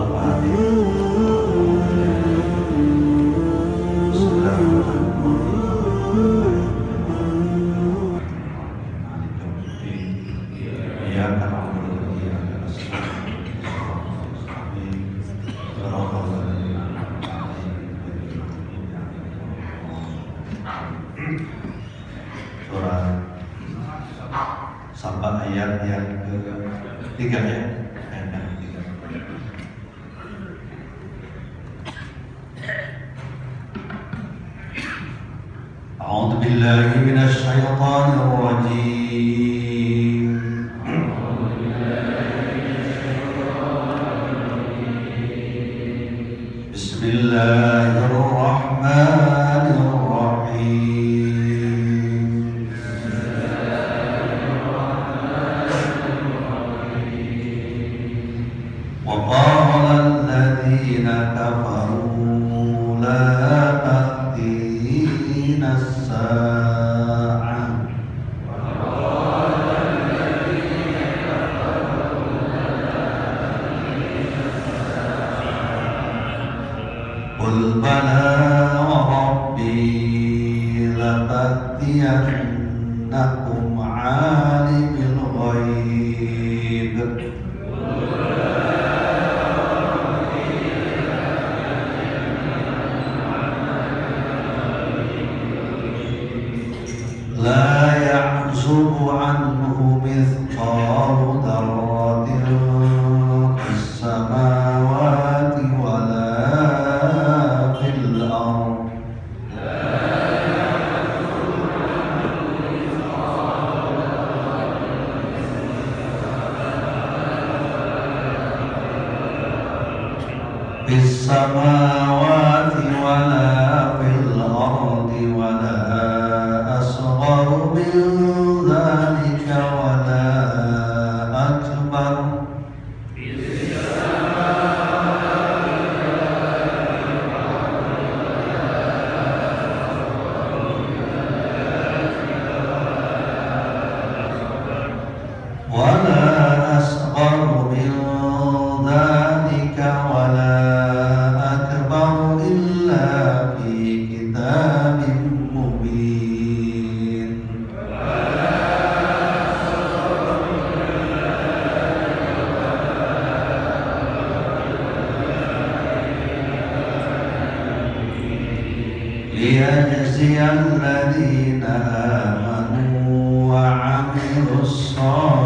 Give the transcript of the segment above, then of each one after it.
all about. sama ليجزي الذين آمنوا وعملوا الصالحات.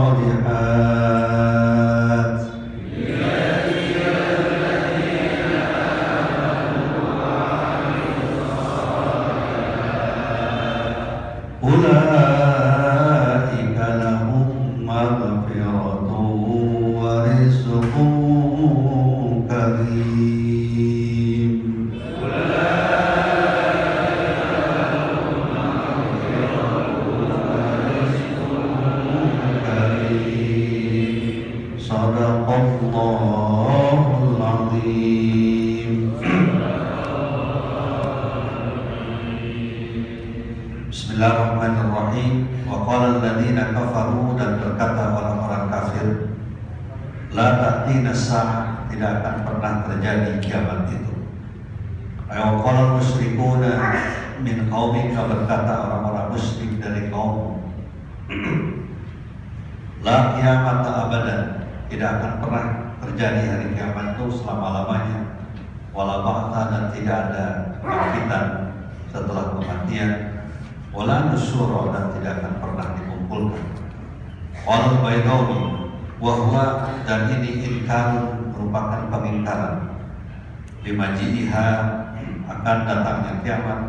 La tatina sah tidak akan pernah terjadi kiamat itu. Ayokol muslimuna min kaumika berkata orang-orang muslim dari kaum, La kiamat abadan tidak akan pernah terjadi hari kiamat itu selama-lamanya. Walau Walabahta dan tidak ada kebangkitan setelah kematian. Walau nusuro dan tidak akan pernah dikumpulkan. Walau baidawi bahwa dan ini inkar merupakan pengingkaran limajiha akan datangnya kiamat.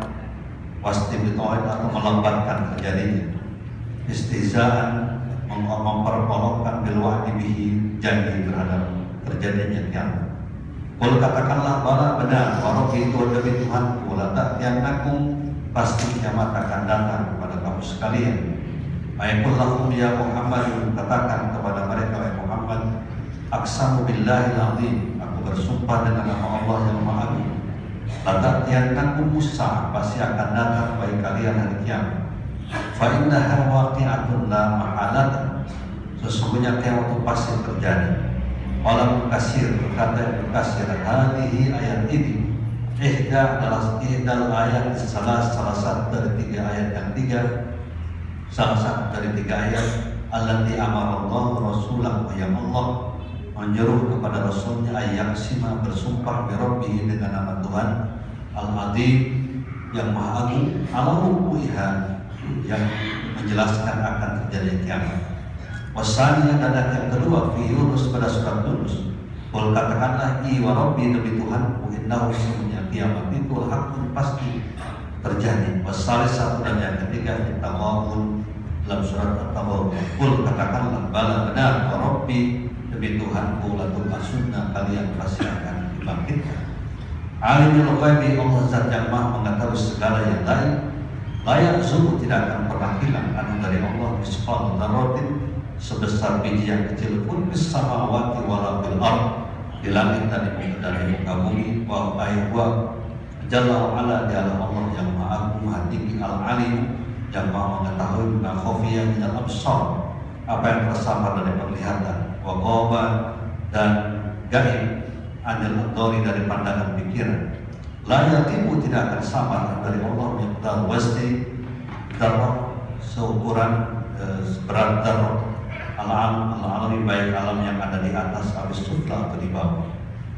Pasti betul atau melambatkan terjadinya istizaan memperpolokkan bilwa'di bihi janji terhadap terjadinya kiamat. Kalau katakanlah bala benar warok itu demi Tuhan pula tak nakum pasti kiamat akan datang kepada kamu sekalian. Ayatul lahum ya Muhammad katakan kepada mereka ya Muhammad Aksamu billahi azim Aku bersumpah dengan nama Allah yang maha agung. Latat yanakum musa Pasti akan datang bagi kalian hari kiamat. Fa'inna innaha waqi'atun la ma'alat Sesungguhnya kiamat itu pasti terjadi. Walau kasir berkata yang berkasir Halihi ayat ini. Ihda adalah ihda ayat salah salah satu dari tiga ayat yang tiga salah satu dari tiga ayat allati amara Allah rasulahu yang Allah menyuruh kepada rasulnya ayat sima bersumpah bi dengan nama Tuhan al-azim yang maha agung alamu yang menjelaskan akan terjadi kiamat Wasanya dan yang kedua fi Yunus pada surat Yunus. Kul katakanlah i rabbi demi Tuhan innahu sesungguhnya kiamat itu hakun pasti terjadi. Wasalis satu dan yang ketiga kita maupun dalam surat At-Tawabun. Kul katakanlah bala benar rabbi demi Tuhan latul asuna kalian pasti akan dibangkitkan. Alimul ghaibi Allah zat yang maha mengetahui segala yang lain layak sungguh tidak akan pernah hilang anu dari Allah misqal dzarratin sebesar biji yang kecil pun bersama wati wala bil ard di langit dan di muka bumi wa aywa jalla wa ala dialah Allah yang maha agung maha tinggi al alim yang maha mengetahui ma khafiyah min al absar. Apa yang tersamar dari penglihatan wa dan gaib anil adori dari pandangan pikiran. La yatimu tidak akan samar dari Allah miqdar wasti darah seukuran eh, berat darah. Alam alam baik alam yang ada di atas habis sufla atau di bawah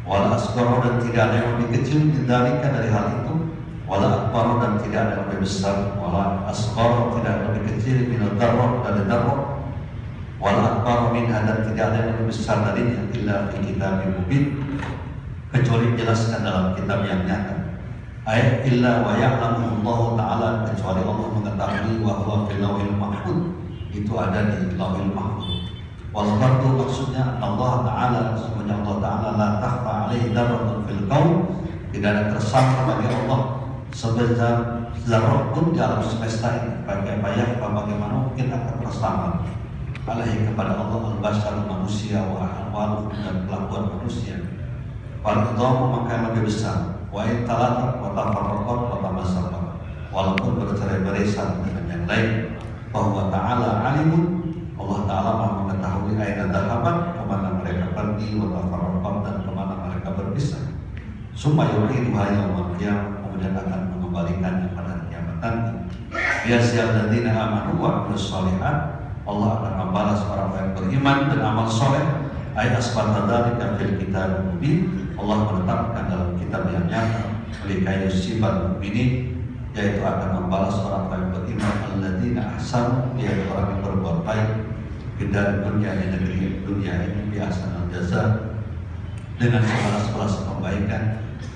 wala asgoro dan tidak ada yang lebih kecil didalika dari hal itu. Wala akbaro dan tidak ada yang lebih besar. Wala asgoro tidak ada yang lebih kecil minal darro dari darro wala akbaro minha dan tidak ada yang lebih besar darinya illa fi kitab mubin. Kecuali dijelaskan dalam kitab yang nyata. Ayat illa wa ya'lamu Allah taala kecuali Allah mengetahui wa huwa fil mahfud itu ada di lauhil mahfud Wal fardu maksudnya Allah Ta'ala Semuanya Allah Ta'ala La takhfa alaihi darratun fil kaum. Tidak ada tersangka bagi Allah. Sebesar zarah pun di alam semesta ini. Bagai payah bagaimana mungkin akan tersangka. Alaihi kepada Allah Al-Bashar manusia Wa ahwalu dan pelakuan manusia. Wal idhamu maka yang lebih besar. Wa intalat wa tafarraqat wa Walaupun bercerai-berai dengan yang lain Bahwa ta'ala alimun Allah Ta'ala maha mengetahui ayat dahabat ke mana mereka pergi watafarraqam dan ke mana mereka berpisah. Summa yu'iduha yawmal qiyamah kemudian akan mengembalikannya pada kiamat nanti Biasiyal ladina amanu wa sholihat Allah akan membalas orang yang beriman dan amal soleh. Ayat asbata dan fil kitab mubin Allah menetapkan dalam kitab yang nyata. Likai yusibal mubinin yaitu akan membalas orang yang beriman. Alladzina ahsan yaitu orang yang berbuat baik kita dunia negeri dunia ini biasa jasa dengan segala sekolah kebaikan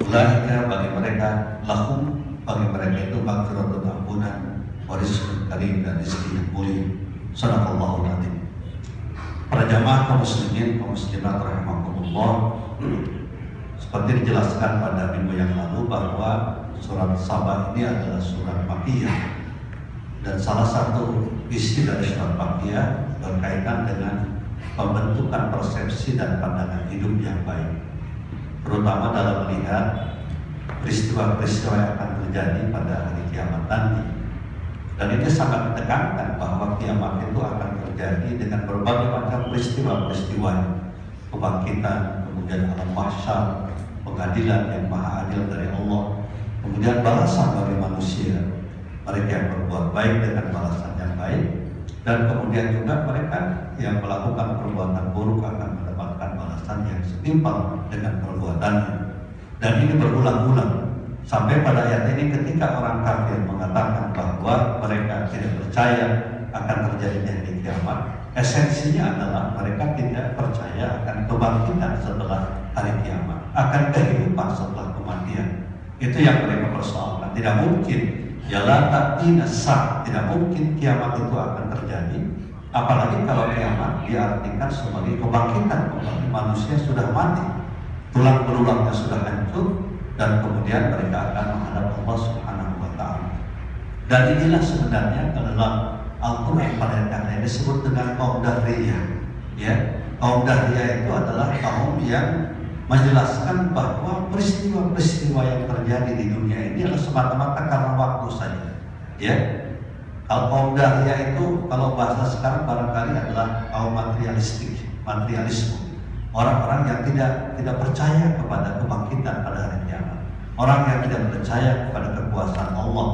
Ulaika bagi mereka lahum bagi mereka itu makfiratun ampunan warizqun karim dan rezeki yang mulia. Sadaqallahu azim. Para jamaah kaum muslimin kaum muslimat rahimakumullah seperti dijelaskan pada minggu yang lalu bahwa surat Sabah ini adalah surat Makiyah dan salah satu isi dari surat Makiyah berkaitan dengan pembentukan persepsi dan pandangan hidup yang baik. Terutama dalam melihat peristiwa-peristiwa yang akan terjadi pada hari kiamat nanti. Dan ini sangat menekankan bahwa kiamat itu akan terjadi dengan berbagai macam peristiwa-peristiwa kebangkitan, kemudian alam mahsyar, pengadilan yang maha adil dari Allah, kemudian balasan bagi manusia, mereka yang berbuat baik dengan balasan yang baik, dan kemudian juga mereka yang melakukan perbuatan buruk akan mendapatkan balasan yang setimpal dengan perbuatannya. Dan ini berulang-ulang. Sampai pada ayat ini ketika orang kafir mengatakan bahwa mereka tidak percaya akan terjadinya di kiamat esensinya adalah mereka tidak percaya akan kebangkitan setelah hari kiamat akan kehidupan setelah kematian. Itu yang mereka persoalkan. Tidak mungkin Ya la sah, tidak mungkin kiamat itu akan terjadi. Apalagi kalau kiamat diartikan sebagai kebangkitan kembali manusia sudah mati, tulang belulangnya sudah hancur dan kemudian mereka akan menghadap Allah Subhanahu wa taala. Dan inilah sebenarnya dalam Al-Qur'an pada yang disebut dengan kaum dahriyah. Ya, kaum dahriyah itu adalah kaum yang menjelaskan bahwa peristiwa-peristiwa yang terjadi di dunia ini adalah semata-mata karena waktu saja. Ya, dahlia itu kalau bahasa sekarang barangkali adalah kaum materialistik, materialisme. orang-orang yang tidak tidak percaya kepada kebangkitan pada hari kiamat, orang yang tidak percaya kepada kekuasaan Allah,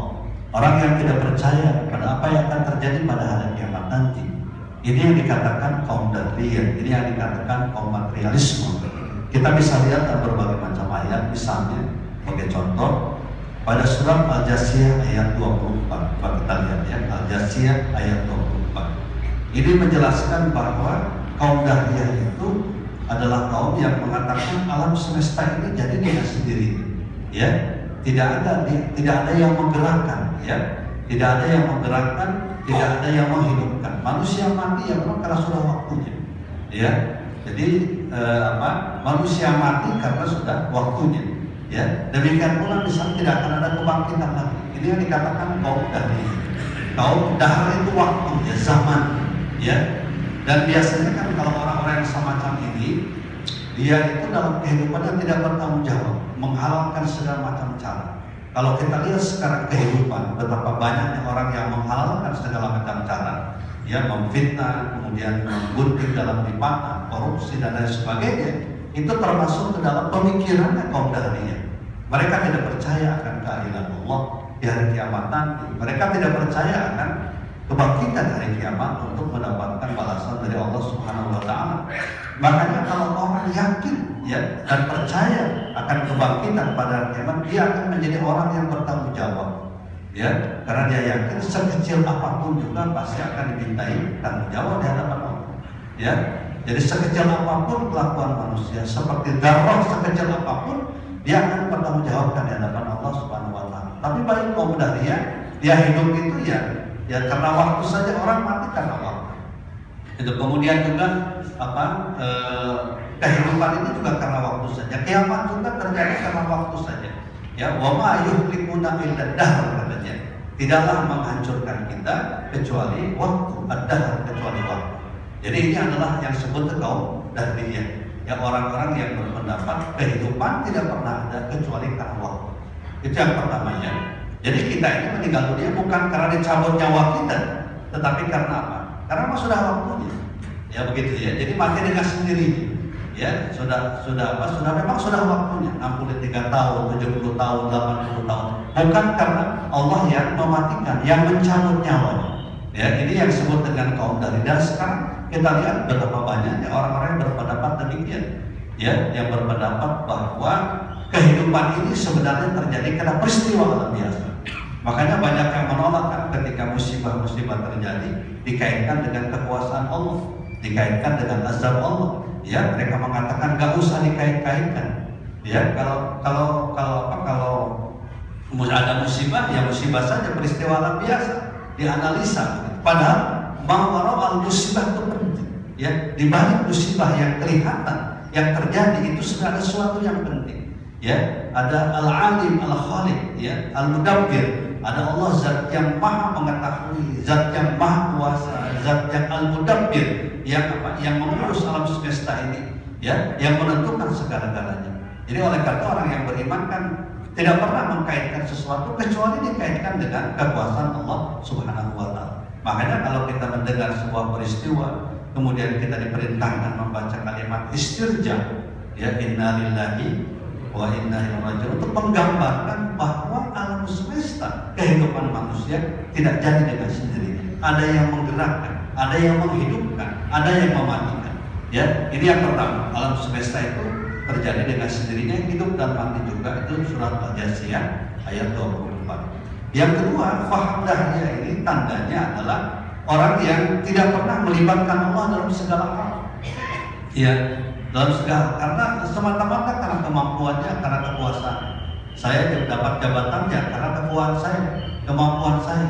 orang yang tidak percaya kepada apa yang akan terjadi pada hari kiamat nanti. Ini yang dikatakan kaum dadriyah, ini yang dikatakan kaum materialisme. Kita bisa lihat dalam berbagai macam ayat, misalnya sebagai contoh pada surat Al-Jasiyah ayat 24. Coba kita lihat ya, Al-Jasiyah ayat 24. Ini menjelaskan bahwa kaum Dahriyah itu adalah kaum yang mengatakan alam semesta ini jadi dengan sendiri. Ya, tidak ada tidak ada yang menggerakkan, ya. Tidak ada yang menggerakkan, tidak ada yang menghidupkan. Manusia mati ya memang karena sudah waktunya. Ya. Jadi eh, apa? Manusia mati karena sudah waktunya. Ya, demikian pula di sana tidak akan ada kebangkitan lagi. Ini yang dikatakan kaum dahar. Kaum dahar itu waktu, ya zaman, ya. Dan biasanya kan kalau orang-orang yang semacam ini, dia itu dalam kehidupannya tidak bertanggung jawab, menghalalkan segala macam cara. Kalau kita lihat sekarang kehidupan, betapa banyaknya orang yang menghalalkan segala macam cara, ya memfitnah, kemudian menggunting dalam limpahan, korupsi dan lain sebagainya, itu termasuk ke dalam pemikirannya kaum dahriyah. Mereka tidak percaya akan keadilan Allah di hari kiamat nanti. Mereka tidak percaya akan kebangkitan hari kiamat untuk mendapatkan balasan dari Allah Subhanahu wa taala. Makanya kalau orang yakin ya dan percaya akan kebangkitan pada hari kiamat, dia akan menjadi orang yang bertanggung jawab. Ya, karena dia yakin sekecil apa pun juga pasti akan dimintai tanggung jawab di hadapan Allah. Ya, jadi sekecil apa pun kelakuan manusia, seperti darah sekecil apa pun, dia akan bertanggung jawabkan di hadapan Allah Subhanahu wa taala. Tapi baik kaum dia, dia hidup itu ya ya karena waktu saja orang mati karena waktu. Itu kemudian juga apa eh, kehidupan ini juga karena waktu saja. Kiamat juga terjadi karena waktu saja. Ya, wa ma yuhlikuna illa dahr katanya. Tidaklah menghancurkan kita kecuali waktu, ada kecuali waktu. Jadi ini adalah yang disebut kaum dahriyah. Ya orang-orang yang berpendapat kehidupan tidak pernah ada kecuali karena waktu. Itu yang pertamanya. Jadi kita ini meninggal dunia bukan karena dicabut nyawa kita, tetapi karena apa? Karena sudah waktunya. Ya begitu ya. Jadi mati dengan sendiri. Ya, sudah sudah apa? Sudah memang sudah waktunya. 63 tahun, 70 tahun, 80 tahun. Bukan karena Allah yang mematikan, yang mencabut nyawanya. Ya, ini yang disebut dengan kaum dari dan sekarang kita lihat betapa banyaknya orang-orang yang berpendapat demikian. Ya, yang berpendapat bahwa kehidupan ini sebenarnya terjadi karena peristiwa alam biasa. Makanya banyak yang menolak kan ketika musibah-musibah terjadi dikaitkan dengan kekuasaan Allah, dikaitkan dengan azab Allah. Ya, mereka mengatakan gak usah dikait-kaitkan. Ya, kalau kalau kalau apa kalau ada musibah ya musibah saja peristiwa alam biasa dianalisa Padahal bahwa al musibah itu penting. Ya, di balik musibah yang kelihatan, yang terjadi itu sudah ada sesuatu yang penting. Ya, ada al-alim, al-khaliq, ya, al-mudabbir. Ada Allah zat yang maha mengetahui, zat yang maha kuasa, zat yang al-mudabbir, yang apa? Yang mengurus alam semesta ini, ya, yang menentukan segala-galanya. Jadi oleh karena orang yang beriman kan tidak pernah mengkaitkan sesuatu kecuali dikaitkan dengan kekuasaan Allah Subhanahu wa taala. Makanya kalau kita mendengar sebuah peristiwa, kemudian kita diperintahkan membaca kalimat istirja, ya innalillahi wa inna ilaihi untuk menggambarkan bahwa alam semesta kehidupan manusia tidak jadi dengan sendiri. Ada yang menggerakkan, ada yang menghidupkan, ada yang mematikan. Ya, ini yang pertama. Alam semesta itu terjadi dengan sendirinya hidup dan mati juga itu surat Al-Jasiyah ayat 24. Yang kedua, faham dahnya ini tandanya adalah orang yang tidak pernah melibatkan Allah dalam segala hal. Ya, dalam segala karena semata-mata karena kemampuannya, karena kekuasaan. Saya dapat jabatannya karena kekuatan saya, kemampuan saya.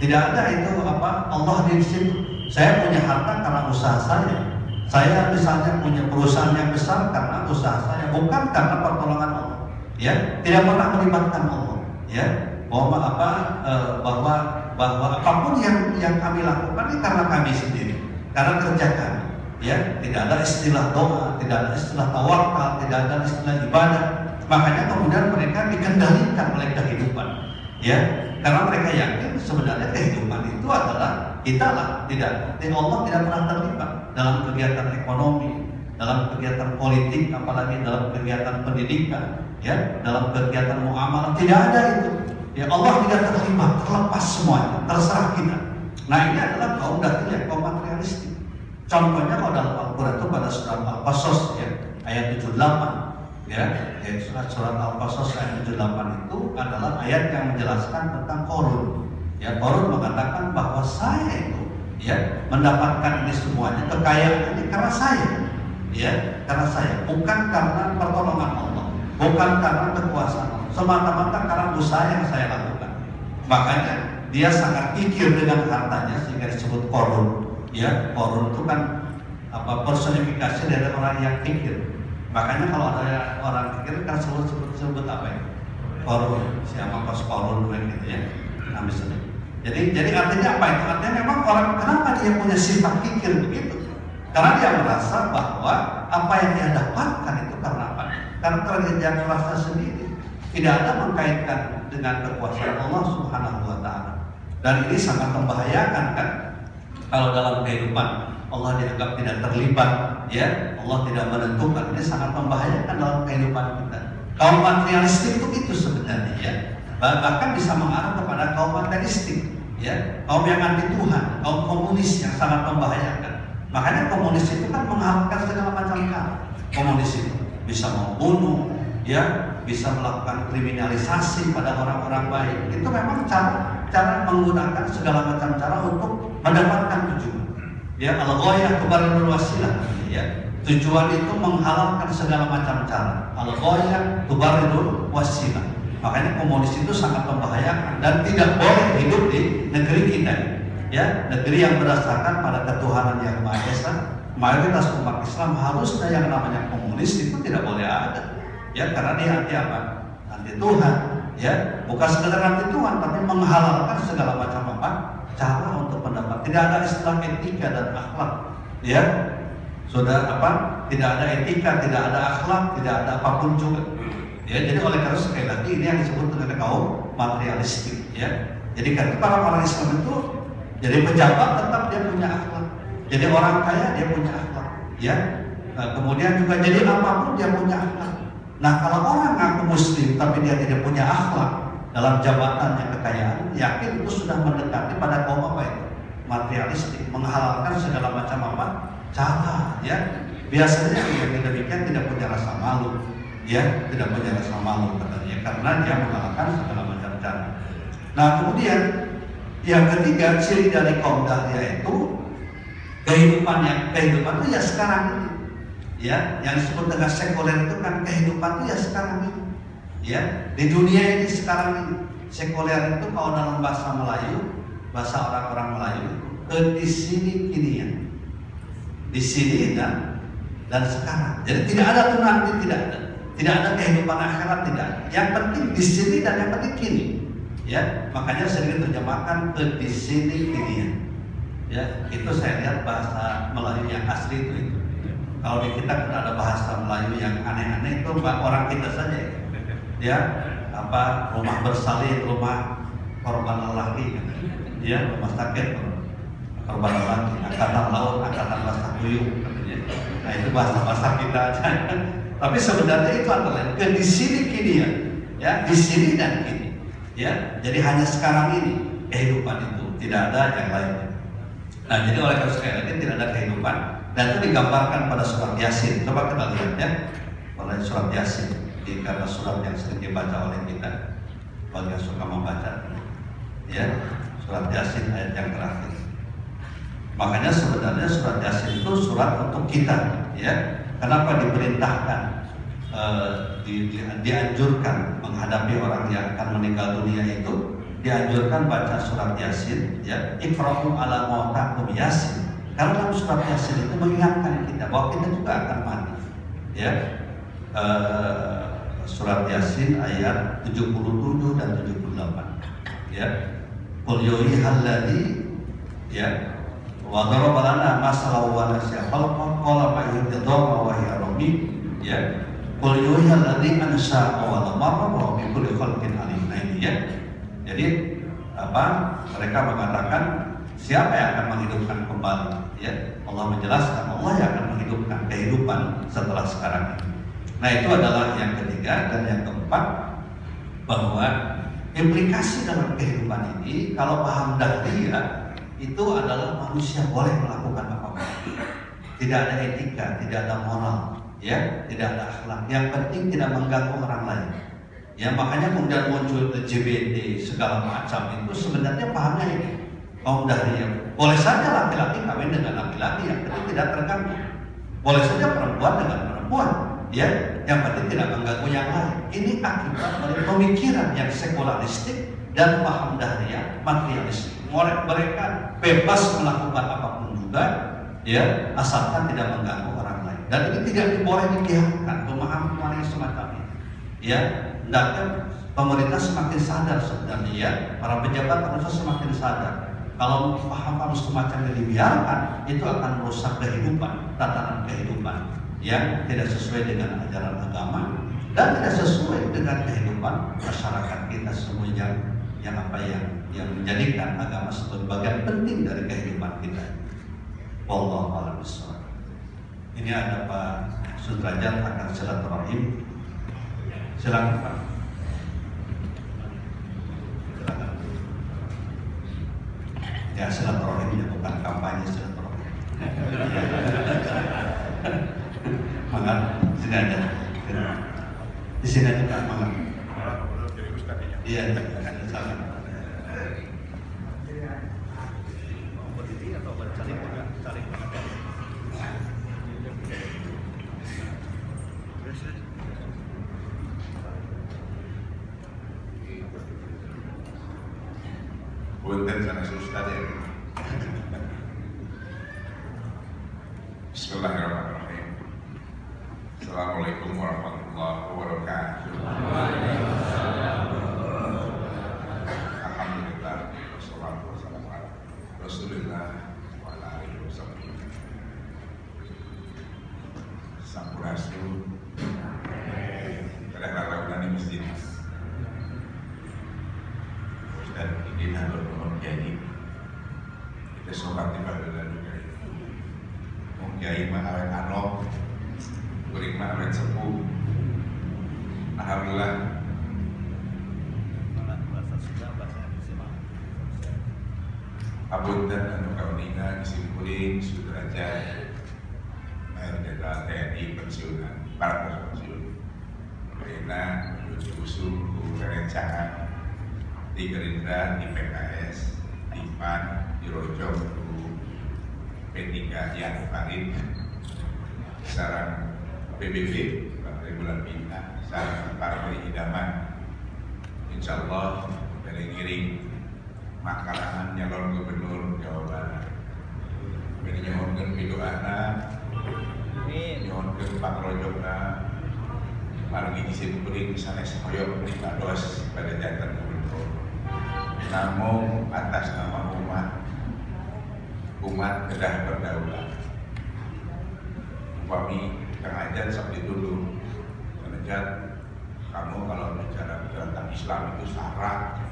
Tidak ada itu apa Allah di situ. Saya punya harta karena usaha saya. Saya misalnya punya perusahaan yang besar karena usaha saya, bukan karena pertolongan Allah. Ya, tidak pernah melibatkan Allah. Ya, bahwa apa e, bahwa bahwa apa pun yang yang kami lakukan ini karena kami sendiri, karena kerja kami. Ya, tidak ada istilah doa, tidak ada istilah tawakal, tidak ada istilah ibadah. Makanya kemudian mereka dikendalikan oleh kehidupan. Ya, karena mereka yakin sebenarnya kehidupan itu adalah kita lah, tidak. Allah tidak pernah terlibat dalam kegiatan ekonomi, dalam kegiatan politik, apalagi dalam kegiatan pendidikan, ya, dalam kegiatan muamalah tidak ada itu. Ya Allah tidak terlibat, terlepas semuanya, terserah kita. Nah ini adalah kaum yang kaum materialistik. Contohnya kalau dalam Al-Quran itu pada surat Al-Qasas ya, ayat 78 ya, ya surat surat Al-Qasas ayat 78 itu adalah ayat yang menjelaskan tentang korun. Ya, korun mengatakan bahwa saya itu ya mendapatkan ini semuanya kekayaan ini karena saya. Ya karena saya. Bukan karena pertolongan Allah. Bukan karena kekuasaan Allah. Semata-mata karena usaha yang saya lakukan. Makanya dia sangat pikir dengan hartanya sehingga disebut korun ya korun itu kan apa personifikasi dari orang yang pikir makanya kalau ada orang pikir kan sebut sebut, sebut apa ya korun siapa kos korun gitu ya nah misalnya jadi jadi artinya apa itu? Artinya memang orang kenapa dia punya sifat pikir begitu? Karena dia merasa bahwa apa yang dia dapatkan itu karena apa? Karena kerja merasa sendiri. Tidak ada mengkaitkan dengan kekuasaan Allah Subhanahu wa taala. Dan ini sangat membahayakan kan? Kalau dalam kehidupan Allah dianggap tidak terlibat, ya Allah tidak menentukan. Ini sangat membahayakan dalam kehidupan kita. Kaum materialistik itu itu sebenarnya ya bahkan bisa mengarah kepada kaum ateistik ya kaum yang anti Tuhan kaum komunis yang sangat membahayakan makanya komunis itu kan mengharapkan segala macam cara komunis itu bisa membunuh ya bisa melakukan kriminalisasi pada orang-orang baik. Itu memang cara cara menggunakan segala macam cara untuk mendapatkan tujuan. Ya al-ghayah tubarinul wasilah ya tujuan itu menghalalkan segala macam cara. Al-ghayah tubarinul wasilah Makanya komunis itu sangat membahayakan dan tidak boleh hidup di negeri kita. Ya, negeri yang berdasarkan pada ketuhanan yang Maha Esa, mayoritas umat Islam harusnya yang namanya komunis itu tidak boleh ada. Ya, karena dia anti apa? Anti Tuhan. Ya, bukan sekedar anti Tuhan, tapi menghalalkan segala macam apa? Cara untuk pendapat. Tidak ada istilah etika dan akhlak. Ya, sudah apa? Tidak ada etika, tidak ada akhlak, tidak ada apa pun juga. Ya, jadi oleh karena sekali lagi ini yang disebut dengan kaum materialistik. Ya, jadi kan para orang Islam itu jadi pejabat tetap dia punya akhlak. Jadi orang kaya dia punya akhlak. Ya, nah, kemudian juga jadi apa pun dia punya akhlak. Nah kalau orang ngaku muslim tapi dia tidak punya akhlak dalam jabatan yang kekayaan, yakin itu sudah mendekati pada kaum apa itu? Materialistik, menghalalkan segala macam apa? Cara, ya. Biasanya yang demikian tidak punya rasa malu, dia tidak punya rasa malu katanya karena dia mengalahkan segala macam cara. Nah kemudian yang ketiga ciri dari kaum dahlia itu kehidupan yang kehidupan itu ya sekarang ini ya yang disebut dengan sekuler itu kan kehidupan itu ya sekarang ini ya di dunia ini sekarang ini sekuler itu kalau dalam bahasa Melayu bahasa orang-orang Melayu ke di sini kini ya di sini dan dan sekarang jadi tidak ada tuh nanti tidak ada tidak ada kehidupan akhirat tidak. Yang penting di sini dan yang penting kini. Ya, makanya sering terjemahkan ke di sini kini ya. Ya, itu saya lihat bahasa Melayu yang asli itu. itu. Kalau di kita kan ada bahasa Melayu yang aneh-aneh itu orang kita saja. Ya, apa rumah bersalin, rumah korban lelaki, ya rumah sakit korban lelaki, angkatan laut, angkatan basah kuyuk, Nah itu bahasa-bahasa kita aja. Tapi sebenarnya itu adalah ke di sini kini ya, ya di sini dan kini, ya. Jadi hanya sekarang ini kehidupan itu tidak ada yang lain. Nah jadi oleh karena sekali lagi tidak ada kehidupan dan itu digambarkan pada surat Yasin. Coba kita lihat ya. Pada surat Yasin. Di karena surat yang sering dibaca oleh kita bagi yang suka membaca. Ya surat Yasin ayat yang terakhir. Makanya sebenarnya surat Yasin itu surat untuk kita ya. Kenapa diperintahkan e, di, di, dianjurkan menghadapi orang yang akan meninggal dunia itu? Dianjurkan baca surat Yasin ya. Ikra'u ala mautakum Yasin karena dalam surat Yasin itu mengingatkan kita bahwa kita juga akan mati ya. E, surat Yasin ayat 77 dan 78 ya. Qul yuhilladzi ya. Wa daraba lana masalah wa nasiya khalqa qala fa yudhama wa hiya ya. Qul yuhiya alladhi ansa awal marra wa bi kulli khalqin alim. Nah ya. Jadi apa? Mereka mengatakan siapa yang akan menghidupkan kembali ya Allah menjelaskan Allah yang akan menghidupkan kehidupan setelah sekarang ini. Nah itu adalah yang ketiga dan yang keempat bahwa implikasi dalam kehidupan ini kalau paham dahlia itu adalah manusia boleh melakukan apa pun. Tidak ada etika, tidak ada moral, ya, tidak ada akhlak. Yang penting tidak mengganggu orang lain. Ya makanya kemudian muncul LGBT segala macam itu sebenarnya pahamnya ini kaum dahlia. Boleh saja laki-laki kawin dengan laki-laki yang penting tidak terganggu. Boleh saja perempuan dengan perempuan, ya yang penting tidak mengganggu yang lain. Ini akibat dari pemikiran yang sekularistik dan paham dahlia materialistik. Mereka bebas melakukan apa pun juga, ya asalkan tidak mengganggu orang lain. Dan ini tidak boleh dibiarkan pemahaman yang semacam ini. Ya, hendaknya pemerintah semakin sadar sebenarnya ya, para pejabat harusnya semakin sadar. Kalau paham-paham semacam ini dibiarkan, itu akan merusak kehidupan, tatanan kehidupan yang tidak sesuai dengan ajaran agama dan tidak sesuai dengan kehidupan masyarakat kita semuanya yang apa yang yang menjadikan agama sebagai bagian penting dari kehidupan kita. Wallahu Ini ada Pak Sudrajat akan silaturahim. Silakan Pak. Ya silaturahim ya bukan kampanye silaturahim mangga sini aja di sini aja pak mangga iya iya salah resulta Apunten anu kaunina disimpulin sudrajat Air Jenderal TNI pensiunan, para pensiun. Karena menuju usung rencana di Gerindra, di PKS, di PAN, di Rojo, P3 yang Farid, sarang PBB, Partai Bulan Bintang, sarang Partai Idaman, Insya Allah dari ngiring makanan nyalon gubernur Jawa Barat. Ini nyohonkan video anak, nyohonkan Pak Rojokna, Margi disimpulin misalnya sekoyok di dos pada jantan gubernur. Namun atas nama umat. Umat kedah berdaulat. Upami ajan seperti dulu. Mengejar kamu kalau bicara tentang Islam itu syarat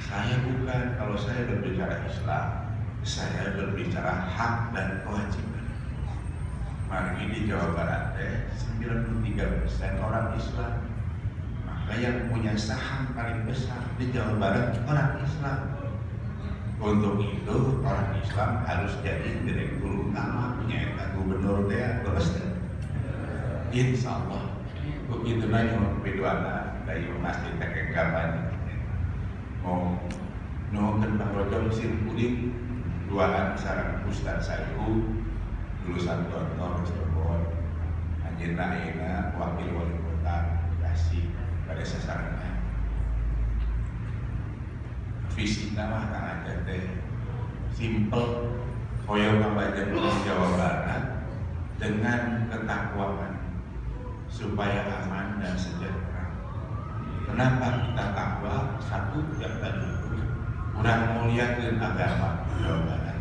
saya bukan kalau saya berbicara Islam saya berbicara hak dan kewajiban. Mari di Jawa Barat eh, 93% orang Islam. Maka yang punya saham paling besar di Jawa Barat orang Islam. Untuk itu orang Islam harus jadi direktur utama punya gubernur dia terus Insya Allah. Begitu nanya bedoana dari masjid kakek kapan mau Pak Rojo mesin puding duaan sarang Ustaz Saiku lulusan Tonton Cirebon Anjena Ena wakil wali kota Bekasi pada sasarannya. Visi nama kang ada teh. Simple koyo kabajan Jawa Barat dengan ketakwaan supaya aman dan sejahtera. Kenapa kita takwa? Satu yang tadi kurang muliakan agama Jawa Barat.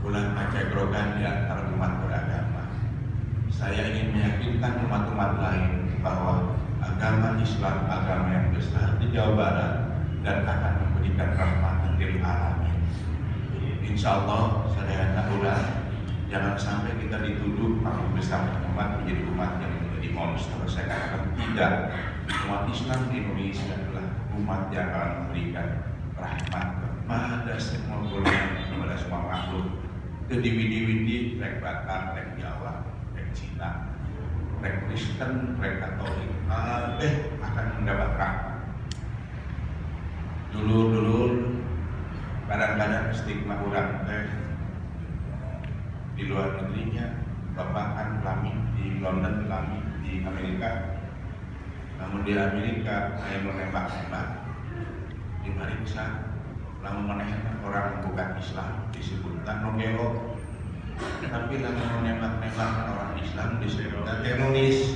Kurang grogan di antara umat beragama. Saya ingin meyakinkan umat-umat lain bahwa agama Islam agama yang besar di Jawa Barat dan akan memberikan rahmat lil alamin. Insya Allah saya ulang Jangan sampai kita dituduh paling besar umat menjadi umat yang menjadi monster. Saya katakan tidak. Umat Islam di Indonesia adalah umat yang akan memberikan rahmat kepada semua golongan, kepada semua makhluk. Ke diwi-diwi rek Batak, rek Jawa, rek Cina, rek Kristen, rek Katolik, kabeh akan mendapat rahmat. Dulu-dulu kadang-kadang stigma orang teh di luar negerinya bapak kan lami di London lami di Amerika namun di Amerika saya menembak-nembak diperiksa namun menembak orang bukan Islam disebutkan nogeo tapi namun menembak-nembak orang Islam disebutkan teroris.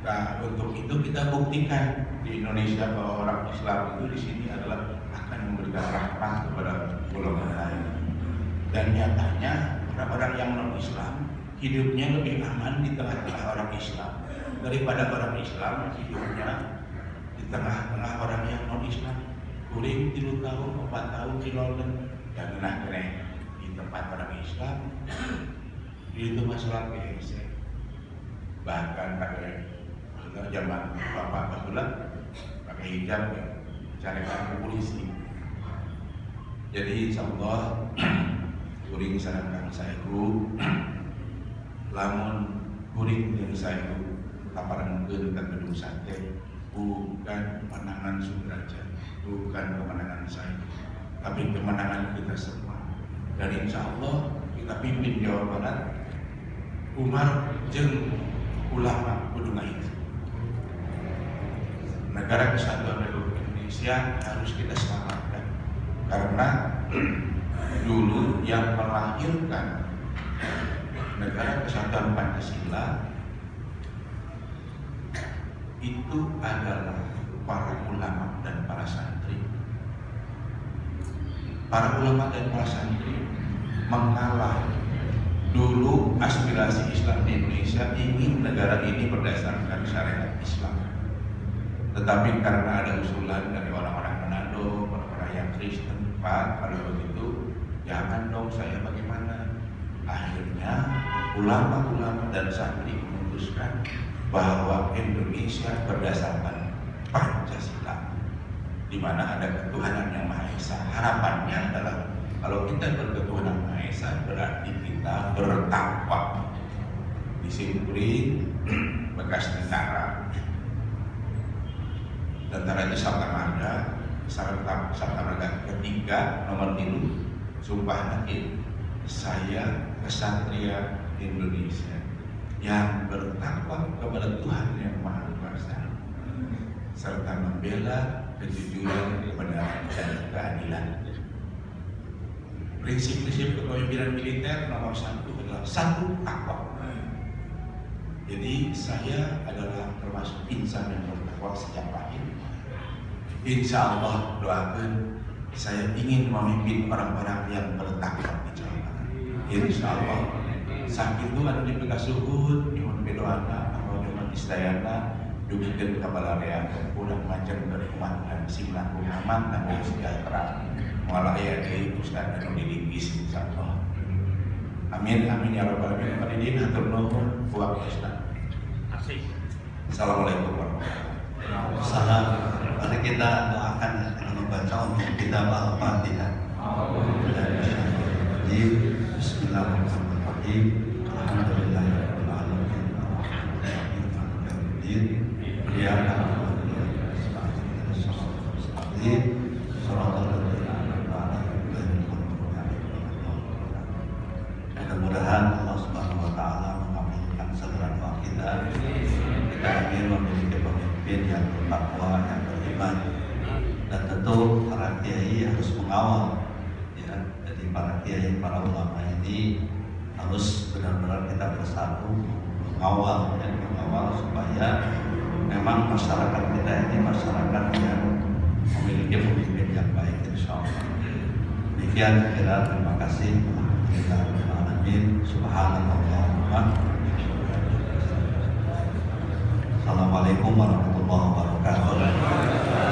Nah untuk itu kita buktikan di Indonesia bahwa orang Islam itu di sini adalah akan memberikan rahmat kepada golongan lain dan nyatanya orang-orang yang non Islam hidupnya lebih aman di tengah-tengah orang Islam daripada orang Islam hidupnya di tengah-tengah orang yang non Islam kuring tiga tahun empat tahun di London dan kena kena di tempat orang Islam itu masalah PSC bahkan pakai zaman bapak bapak pakai hijab ya. Carikan polisi. Jadi insya Allah kuring sarankan saya lamun kuring yang saya laparan ke gedung sate bukan kemenangan Sudrajat bukan kemenangan saya tapi kemenangan kita semua. Dan insya Allah kita pimpin Jawa Barat Umar jeng ulama kudu itu negara kesatuan Republik Indonesia harus kita selamatkan. Karena dulu yang melahirkan negara kesatuan Pancasila itu adalah para ulama dan para santri. Para ulama dan para santri mengalah dulu aspirasi Islam di Indonesia ingin negara ini berdasarkan syariat Islam. Tetapi karena ada usulan dari orang-orang Manado, orang-orang yang Kristen, Pak, kalau begitu jangan dong saya bagaimana? Akhirnya ulama-ulama dan santri memutuskan bahwa Indonesia berdasarkan Pancasila di mana ada ketuhanan yang Maha Esa. Harapannya adalah kalau kita berketuhanan Maha Esa berarti kita bertakwa. Disimpulin bekas tentara. Tentara itu Sabta Marga, Sabta Marga ketiga nomor tilu sumpah nakil saya kesatria Indonesia yang bertakwa kepada Tuhan yang Maha Kuasa serta membela kejujuran, kebenaran dan keadilan. Prinsip-prinsip kepemimpinan militer nomor satu adalah satu takwa. Jadi saya adalah termasuk insan yang bertakwa sejak lahir. Insya Allah doakan saya ingin memimpin orang-orang yang bertakwa di Jawa. Insya Allah sakit itu ada di Bekas Suhud, nyuhun pedoana, atau nyuhun istayana, dugikan kepala rea, pulang macam dari umat dan simlah Muhammad dan sejahtera. Mualah ya dari Ustaz dan Dilingis insya Allah. Amin, amin ya Rabbal Alamin. Padidin, hatur nuhun, buat Ustaz. Assalamualaikum warahmatullahi wabarakatuh. Salam. Mari kita doakan dengan membaca untuk kita Al-Fatihah. Bismillahirrahmanirrahim. Mudah-mudahan Allah Subhanahu wa taala mengabulkan segala doa kita. Kita ingin memiliki pemimpin yang bertakwa, yang beriman. Dan tentu para kiai harus mengawal ya. Jadi para kiai, para ulama ini harus benar-benar kita bersatu mengawal dan mengawal supaya memang masyarakat kita ini masyarakat yang memiliki pemimpin yang baik insya Allah. Demikian kira terima kasih. Alhamdulillahirrahmanirrahim. Subhanallah. Assalamualaikum warahmatullahi wabarakatuh.